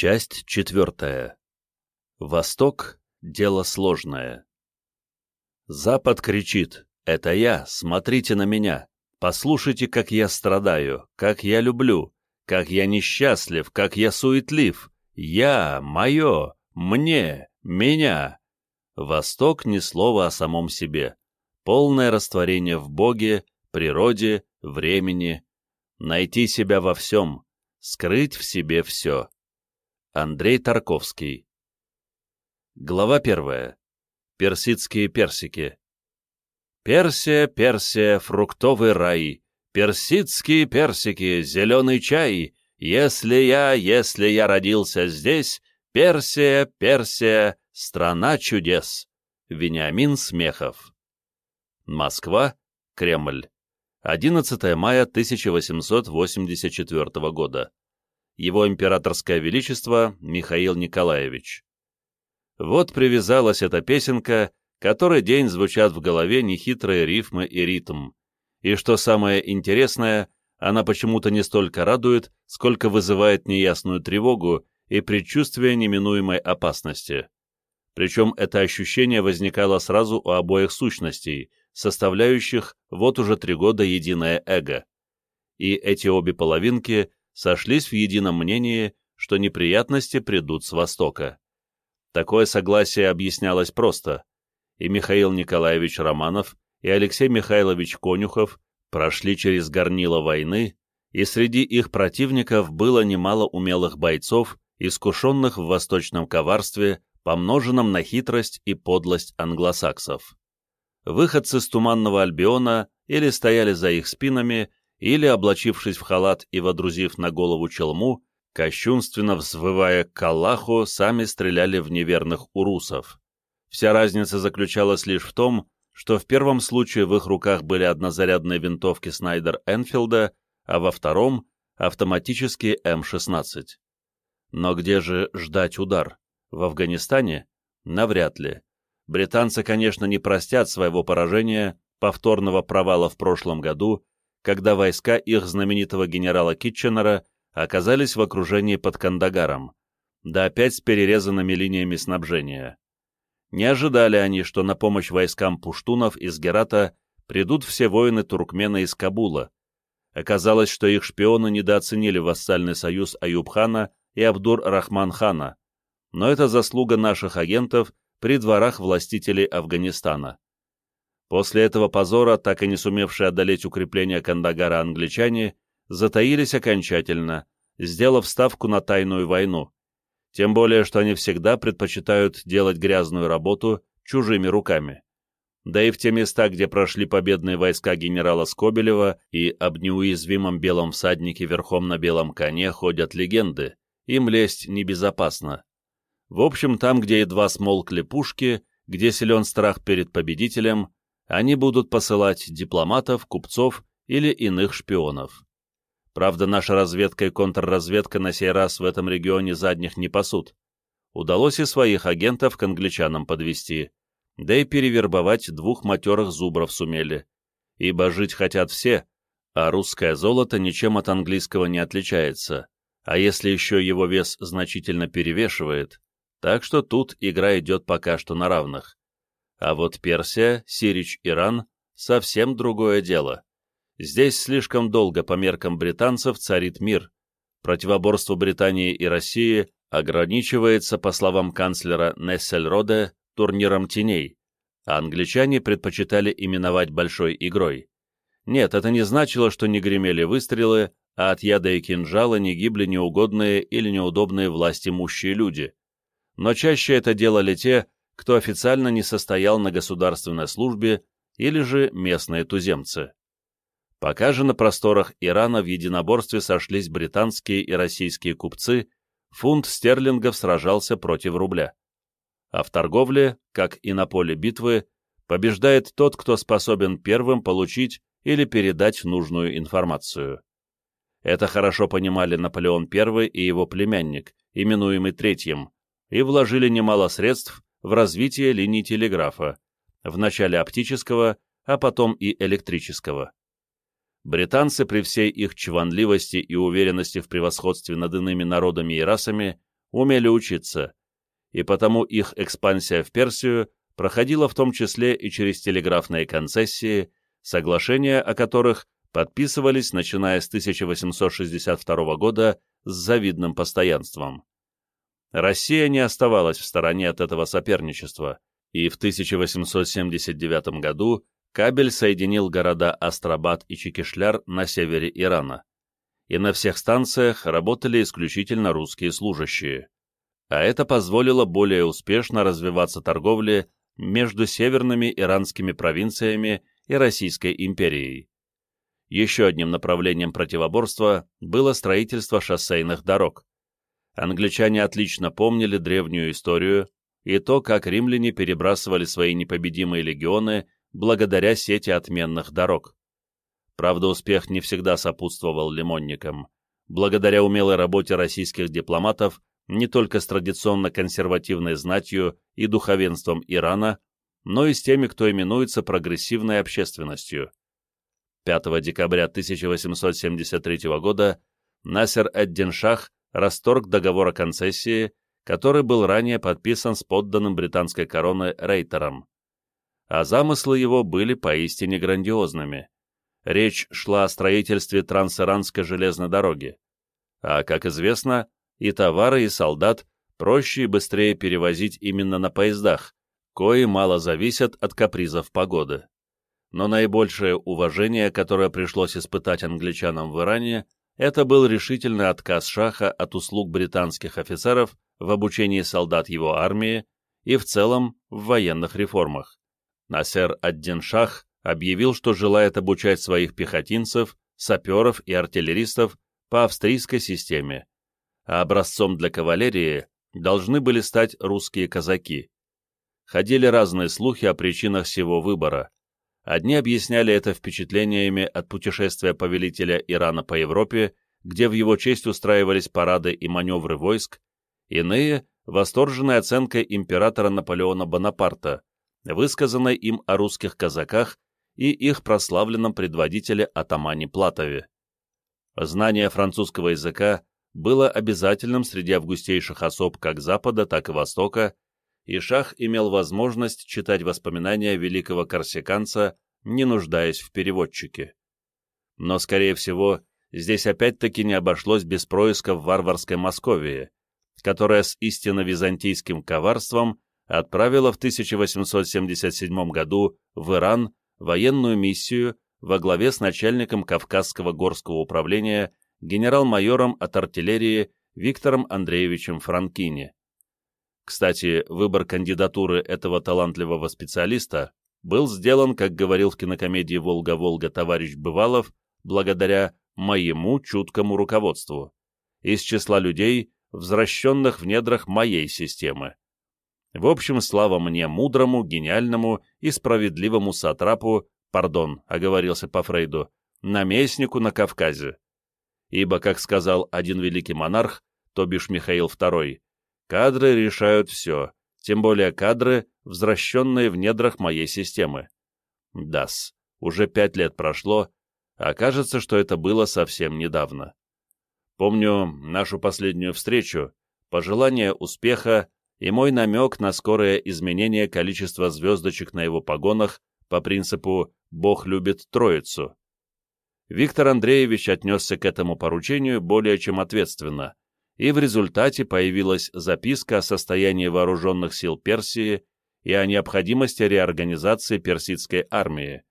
Часть четвертая. Восток — дело сложное. Запад кричит «Это я, смотрите на меня, послушайте, как я страдаю, как я люблю, как я несчастлив, как я суетлив, я, мое, мне, меня». Восток — ни слова о самом себе, полное растворение в Боге, природе, времени, найти себя во всем, скрыть в себе все. Андрей Тарковский Глава первая. Персидские персики. Персия, Персия, фруктовый рай, персидские персики, зеленый чай, если я, если я родился здесь, Персия, Персия, страна чудес. Вениамин Смехов. Москва, Кремль. 11 мая 1884 года его императорское величество Михаил Николаевич. Вот привязалась эта песенка, который день звучат в голове нехитрые рифмы и ритм. И что самое интересное, она почему-то не столько радует, сколько вызывает неясную тревогу и предчувствие неминуемой опасности. Причем это ощущение возникало сразу у обоих сущностей, составляющих вот уже три года единое эго. И эти обе половинки сошлись в едином мнении, что неприятности придут с Востока. Такое согласие объяснялось просто, и Михаил Николаевич Романов, и Алексей Михайлович Конюхов прошли через горнило войны, и среди их противников было немало умелых бойцов, искушенных в восточном коварстве, помноженном на хитрость и подлость англосаксов. Выходцы с Туманного Альбиона или стояли за их спинами, или, облачившись в халат и водрузив на голову челму, кощунственно взвывая к Аллаху, сами стреляли в неверных урусов. Вся разница заключалась лишь в том, что в первом случае в их руках были однозарядные винтовки Снайдер Энфилда, а во втором — автоматические М-16. Но где же ждать удар? В Афганистане? Навряд ли. Британцы, конечно, не простят своего поражения, повторного провала в прошлом году когда войска их знаменитого генерала Китченера оказались в окружении под Кандагаром, да опять с перерезанными линиями снабжения. Не ожидали они, что на помощь войскам пуштунов из Герата придут все воины туркмена из Кабула. Оказалось, что их шпионы недооценили вассальный союз Аюб-хана и Абдур-Рахман-хана, но это заслуга наших агентов при дворах властителей Афганистана. После этого позора, так и не сумевшие одолеть укрепления Кандагара англичане, затаились окончательно, сделав ставку на тайную войну. Тем более, что они всегда предпочитают делать грязную работу чужими руками. Да и в те места, где прошли победные войска генерала Скобелева и об неуязвимом белом всаднике верхом на белом коне ходят легенды, им лезть небезопасно. В общем, там, где едва смолкли пушки, где силен страх перед победителем, они будут посылать дипломатов, купцов или иных шпионов. Правда, наша разведка и контрразведка на сей раз в этом регионе задних не пасут. Удалось и своих агентов к англичанам подвести, да и перевербовать двух матерых зубров сумели. Ибо жить хотят все, а русское золото ничем от английского не отличается, а если еще его вес значительно перевешивает, так что тут игра идет пока что на равных. А вот Персия, Сирич, Иран — совсем другое дело. Здесь слишком долго по меркам британцев царит мир. Противоборство Британии и России ограничивается, по словам канцлера Нессельроде, турниром теней, а англичане предпочитали именовать большой игрой. Нет, это не значило, что не гремели выстрелы, а от яда и кинжала не гибли неугодные или неудобные власти имущие люди. Но чаще это делали те, кто официально не состоял на государственной службе или же местные туземцы. Пока же на просторах Ирана в единоборстве сошлись британские и российские купцы, фунт стерлингов сражался против рубля. А в торговле, как и на поле битвы, побеждает тот, кто способен первым получить или передать нужную информацию. Это хорошо понимали Наполеон I и его племянник, именуемый Третьим, и вложили немало средств в развитие линий телеграфа, вначале оптического, а потом и электрического. Британцы при всей их чванливости и уверенности в превосходстве над иными народами и расами умели учиться, и потому их экспансия в Персию проходила в том числе и через телеграфные концессии, соглашения о которых подписывались, начиная с 1862 года, с завидным постоянством. Россия не оставалась в стороне от этого соперничества, и в 1879 году кабель соединил города Астрабад и Чекишляр на севере Ирана. И на всех станциях работали исключительно русские служащие. А это позволило более успешно развиваться торговле между северными иранскими провинциями и Российской империей. Еще одним направлением противоборства было строительство шоссейных дорог. Англичане отлично помнили древнюю историю и то, как римляне перебрасывали свои непобедимые легионы благодаря сети отменных дорог. Правда, успех не всегда сопутствовал лимонникам. Благодаря умелой работе российских дипломатов не только с традиционно консервативной знатью и духовенством Ирана, но и с теми, кто именуется прогрессивной общественностью. 5 декабря 1873 года Насер эд-Дин Шах расторг договор о концессии, который был ранее подписан с подданным британской короны Рейтером. А замыслы его были поистине грандиозными. Речь шла о строительстве трансиранской железной дороги. А, как известно, и товары, и солдат проще и быстрее перевозить именно на поездах, кои мало зависят от капризов погоды. Но наибольшее уважение, которое пришлось испытать англичанам в Иране, это был решительный отказ Шаха от услуг британских офицеров в обучении солдат его армии и в целом в военных реформах. Насер ад-Дин Шах объявил, что желает обучать своих пехотинцев, саперов и артиллеристов по австрийской системе, а образцом для кавалерии должны были стать русские казаки. Ходили разные слухи о причинах всего выбора. Одни объясняли это впечатлениями от путешествия повелителя Ирана по Европе, где в его честь устраивались парады и маневры войск, иные — восторженной оценкой императора Наполеона Бонапарта, высказанной им о русских казаках и их прославленном предводителе атамане Платове. Знание французского языка было обязательным среди августейших особ как Запада, так и Востока, и Шах имел возможность читать воспоминания великого корсиканца, не нуждаясь в переводчике. Но, скорее всего, здесь опять-таки не обошлось без происка в варварской Московии, которая с истинно византийским коварством отправила в 1877 году в Иран военную миссию во главе с начальником Кавказского горского управления генерал-майором от артиллерии Виктором Андреевичем Франкини. Кстати, выбор кандидатуры этого талантливого специалиста был сделан, как говорил в кинокомедии «Волга-Волга» товарищ Бывалов, благодаря моему чуткому руководству, из числа людей, возвращенных в недрах моей системы. В общем, слава мне, мудрому, гениальному и справедливому сатрапу, пардон, оговорился по Фрейду, наместнику на Кавказе. Ибо, как сказал один великий монарх, то бишь Михаил II, Кадры решают все, тем более кадры, возвращенные в недрах моей системы. Дас, уже пять лет прошло, а кажется, что это было совсем недавно. Помню нашу последнюю встречу, пожелание успеха и мой намек на скорое изменение количества звездочек на его погонах по принципу «Бог любит Троицу». Виктор Андреевич отнесся к этому поручению более чем ответственно, и в результате появилась записка о состоянии вооруженных сил Персии и о необходимости реорганизации персидской армии,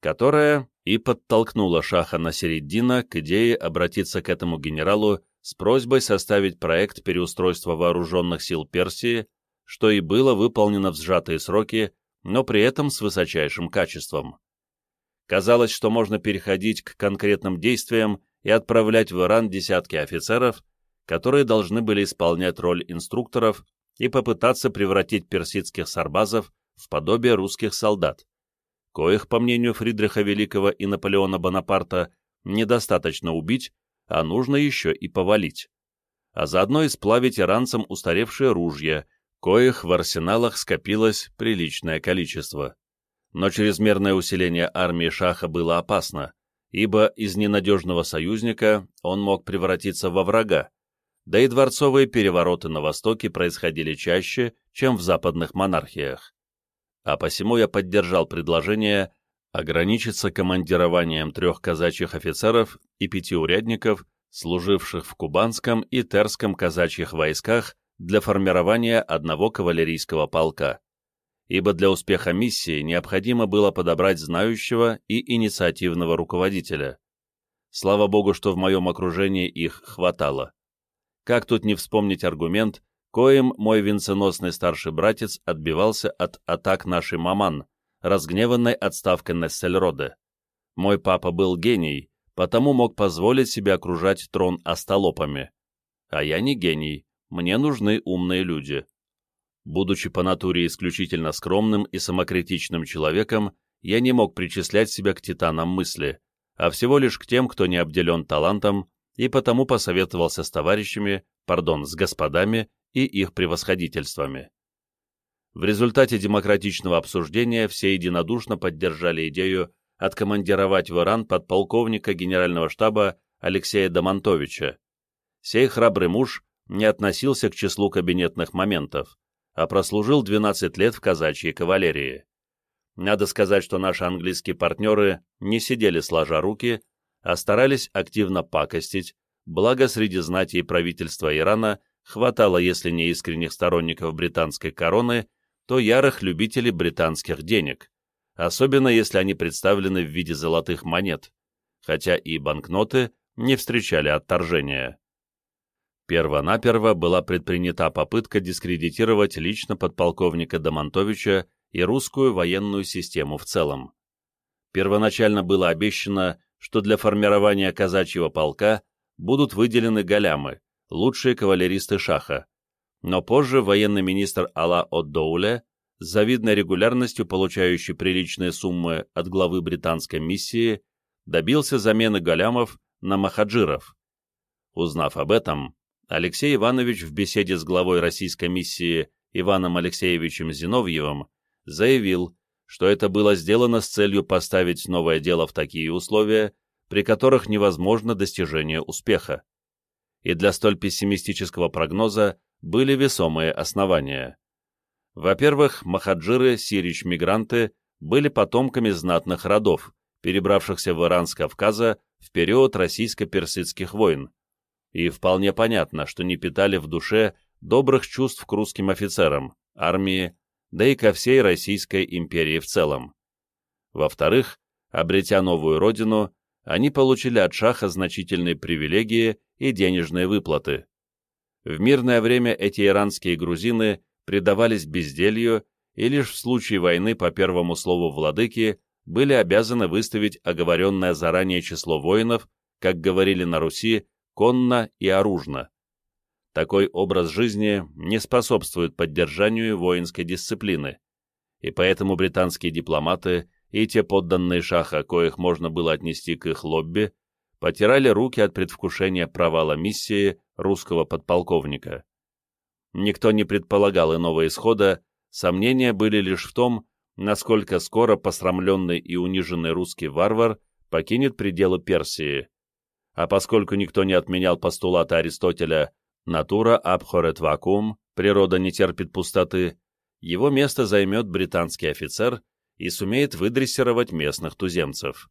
которая и подтолкнула Шаха Насериддина к идее обратиться к этому генералу с просьбой составить проект переустройства вооруженных сил Персии, что и было выполнено в сжатые сроки, но при этом с высочайшим качеством. Казалось, что можно переходить к конкретным действиям и отправлять в Иран десятки офицеров, которые должны были исполнять роль инструкторов и попытаться превратить персидских сарбазов в подобие русских солдат, коих, по мнению Фридриха Великого и Наполеона Бонапарта, недостаточно убить, а нужно еще и повалить, а заодно и сплавить иранцам устаревшие ружья, коих в арсеналах скопилось приличное количество. Но чрезмерное усиление армии Шаха было опасно, ибо из ненадежного союзника он мог превратиться во врага, да и дворцовые перевороты на Востоке происходили чаще, чем в западных монархиях. А посему я поддержал предложение ограничиться командированием трех казачьих офицеров и пяти урядников, служивших в Кубанском и Терском казачьих войсках для формирования одного кавалерийского полка, ибо для успеха миссии необходимо было подобрать знающего и инициативного руководителя. Слава богу, что в моем окружении их хватало. Как тут не вспомнить аргумент, коим мой венценосный старший братец отбивался от атак нашей маман, разгневанной отставкой Нессельроде. Мой папа был гений, потому мог позволить себе окружать трон остолопами. А я не гений, мне нужны умные люди. Будучи по натуре исключительно скромным и самокритичным человеком, я не мог причислять себя к титанам мысли, а всего лишь к тем, кто не обделен талантом и потому посоветовался с товарищами, пардон, с господами и их превосходительствами. В результате демократичного обсуждения все единодушно поддержали идею откомандировать в Иран подполковника генерального штаба Алексея Домонтовича. Сей храбрый муж не относился к числу кабинетных моментов, а прослужил 12 лет в казачьей кавалерии. Надо сказать, что наши английские партнеры не сидели сложа руки, а старались активно пакостить, благо среди знати и правительства Ирана хватало, если не искренних сторонников британской короны, то ярых любителей британских денег, особенно если они представлены в виде золотых монет, хотя и банкноты не встречали отторжения. Первонаперво была предпринята попытка дискредитировать лично подполковника Домонтовича и русскую военную систему в целом. Первоначально было обещано, что для формирования казачьего полка будут выделены галямы, лучшие кавалеристы шаха. Но позже военный министр Алла Оддоуле, с завидной регулярностью получающий приличные суммы от главы британской миссии, добился замены галямов на махаджиров. Узнав об этом, Алексей Иванович в беседе с главой российской миссии Иваном Алексеевичем Зиновьевым заявил, что это было сделано с целью поставить новое дело в такие условия, при которых невозможно достижение успеха. И для столь пессимистического прогноза были весомые основания. Во-первых, махаджиры, сирич-мигранты, были потомками знатных родов, перебравшихся в Иран с Кавказа в период российско-персидских войн, и вполне понятно, что не питали в душе добрых чувств к русским офицерам, армии, да и ко всей Российской империи в целом. Во-вторых, обретя новую родину, они получили от шаха значительные привилегии и денежные выплаты. В мирное время эти иранские грузины предавались безделью и лишь в случае войны по первому слову владыки были обязаны выставить оговоренное заранее число воинов, как говорили на Руси, конно и оружно. Такой образ жизни не способствует поддержанию воинской дисциплины, и поэтому британские дипломаты и те подданные шаха, коих можно было отнести к их лобби, потирали руки от предвкушения провала миссии русского подполковника. Никто не предполагал иного исхода, сомнения были лишь в том, насколько скоро посрамленный и униженный русский варвар покинет пределы Персии. А поскольку никто не отменял постулата Аристотеля Натура абхорет вакуум, природа не терпит пустоты, его место займет британский офицер и сумеет выдрессировать местных туземцев.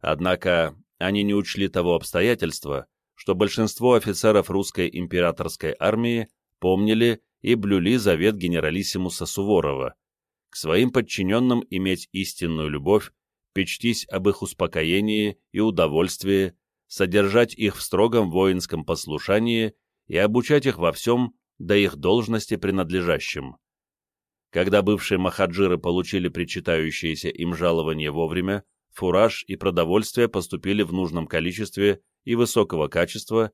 Однако они не учли того обстоятельства, что большинство офицеров русской императорской армии помнили и блюли завет генералиссимуса Суворова к своим подчиненным иметь истинную любовь, печтись об их успокоении и удовольствии, содержать их в строгом воинском послушании и обучать их во всем, до их должности принадлежащим. Когда бывшие махаджиры получили причитающиеся им жалования вовремя, фураж и продовольствие поступили в нужном количестве и высокого качества,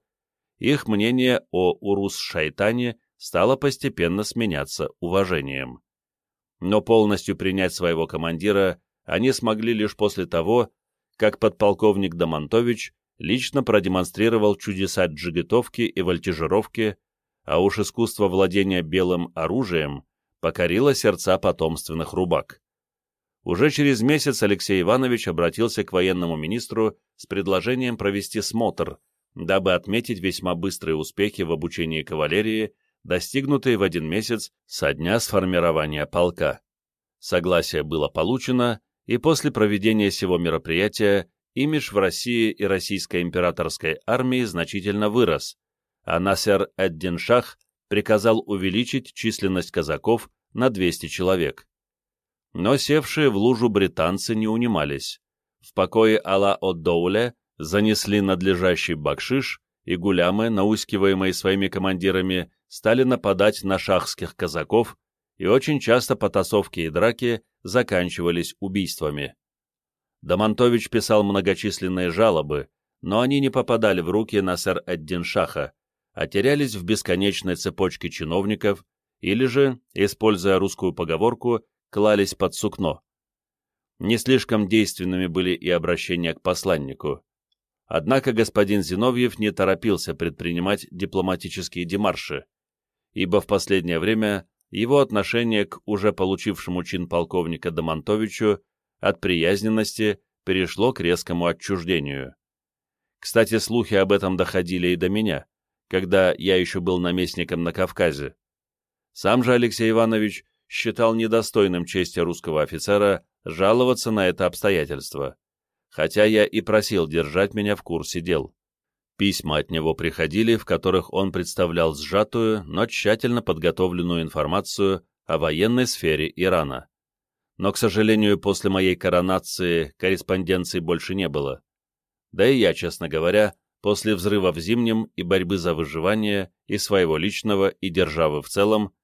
их мнение о Урус-Шайтане стало постепенно сменяться уважением. Но полностью принять своего командира они смогли лишь после того, как подполковник Домонтович лично продемонстрировал чудеса джигитовки и вольтижировки, а уж искусство владения белым оружием покорило сердца потомственных рубак. Уже через месяц Алексей Иванович обратился к военному министру с предложением провести смотр, дабы отметить весьма быстрые успехи в обучении кавалерии, достигнутые в один месяц со дня сформирования полка. Согласие было получено, и после проведения сего мероприятия имидж в России и российской императорской армии значительно вырос, а Насер эд-Дин-Шах приказал увеличить численность казаков на 200 человек. Но севшие в лужу британцы не унимались. В покое Алла-од-Доуля занесли надлежащий бакшиш, и гулямы, наускиваемые своими командирами, стали нападать на шахских казаков, и очень часто потасовки и драки заканчивались убийствами. Домонтович писал многочисленные жалобы, но они не попадали в руки Насер эд-Дин Шаха, а терялись в бесконечной цепочке чиновников или же, используя русскую поговорку, клались под сукно. Не слишком действенными были и обращения к посланнику. Однако господин Зиновьев не торопился предпринимать дипломатические демарши, ибо в последнее время его отношение к уже получившему чин полковника Домонтовичу от приязненности перешло к резкому отчуждению. Кстати, слухи об этом доходили и до меня, когда я еще был наместником на Кавказе. Сам же Алексей Иванович считал недостойным чести русского офицера жаловаться на это обстоятельство, хотя я и просил держать меня в курсе дел. Письма от него приходили, в которых он представлял сжатую, но тщательно подготовленную информацию о военной сфере Ирана. Но, к сожалению, после моей коронации корреспонденции больше не было. Да и я, честно говоря, после взрыва в Зимнем и борьбы за выживание и своего личного, и державы в целом,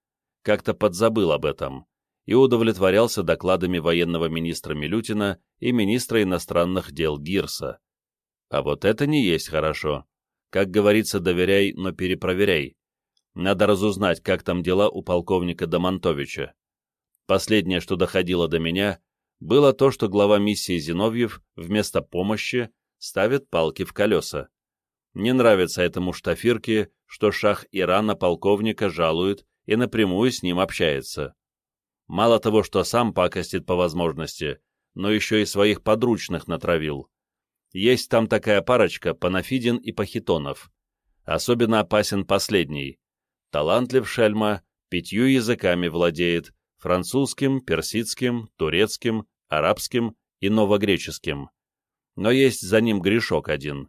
как-то подзабыл об этом и удовлетворялся докладами военного министра Милютина и министра иностранных дел Гирса. А вот это не есть хорошо. Как говорится, доверяй, но перепроверяй. Надо разузнать, как там дела у полковника Домонтовича. Последнее, что доходило до меня, было то, что глава миссии Зиновьев вместо помощи ставит палки в колеса. Не нравится этому штафирке, что шах Ирана полковника жалует и напрямую с ним общается. Мало того, что сам пакостит по возможности, но еще и своих подручных натравил. Есть там такая парочка, Панафидин и Пахитонов. Особенно опасен последний. Талантлив шельма, пятью языками владеет, французским, персидским, турецким, арабским и новогреческим. Но есть за ним грешок один.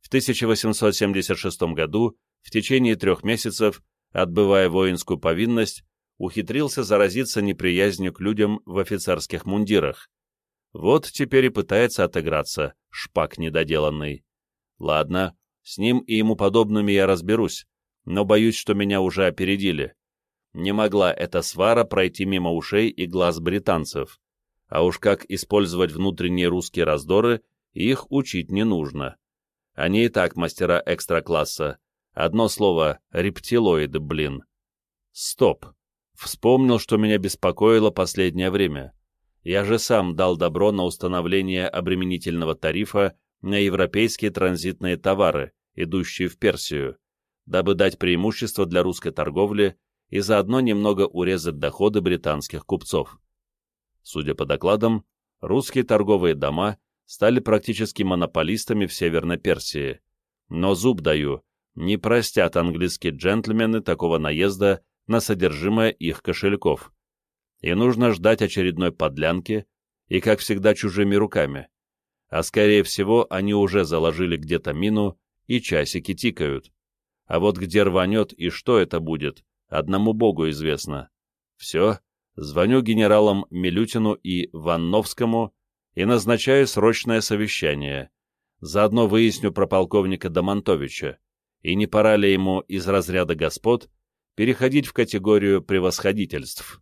В 1876 году, в течение трех месяцев, отбывая воинскую повинность, ухитрился заразиться неприязнью к людям в офицерских мундирах. Вот теперь и пытается отыграться, шпак недоделанный. Ладно, с ним и ему подобными я разберусь, но боюсь, что меня уже опередили. Не могла эта свара пройти мимо ушей и глаз британцев. А уж как использовать внутренние русские раздоры, их учить не нужно. Они и так мастера экстра-класса. Одно слово — рептилоиды, блин. Стоп. Вспомнил, что меня беспокоило последнее время. Я же сам дал добро на установление обременительного тарифа на европейские транзитные товары, идущие в Персию, дабы дать преимущество для русской торговли и заодно немного урезать доходы британских купцов. Судя по докладам, русские торговые дома стали практически монополистами в Северной Персии. Но зуб даю, не простят английские джентльмены такого наезда на содержимое их кошельков. И нужно ждать очередной подлянки, и, как всегда, чужими руками. А скорее всего, они уже заложили где-то мину, и часики тикают. А вот где рванет и что это будет, одному богу известно. Все, звоню генералам Милютину и Ванновскому и назначаю срочное совещание. Заодно выясню про полковника Домонтовича, и не пора ли ему из разряда господ переходить в категорию превосходительств.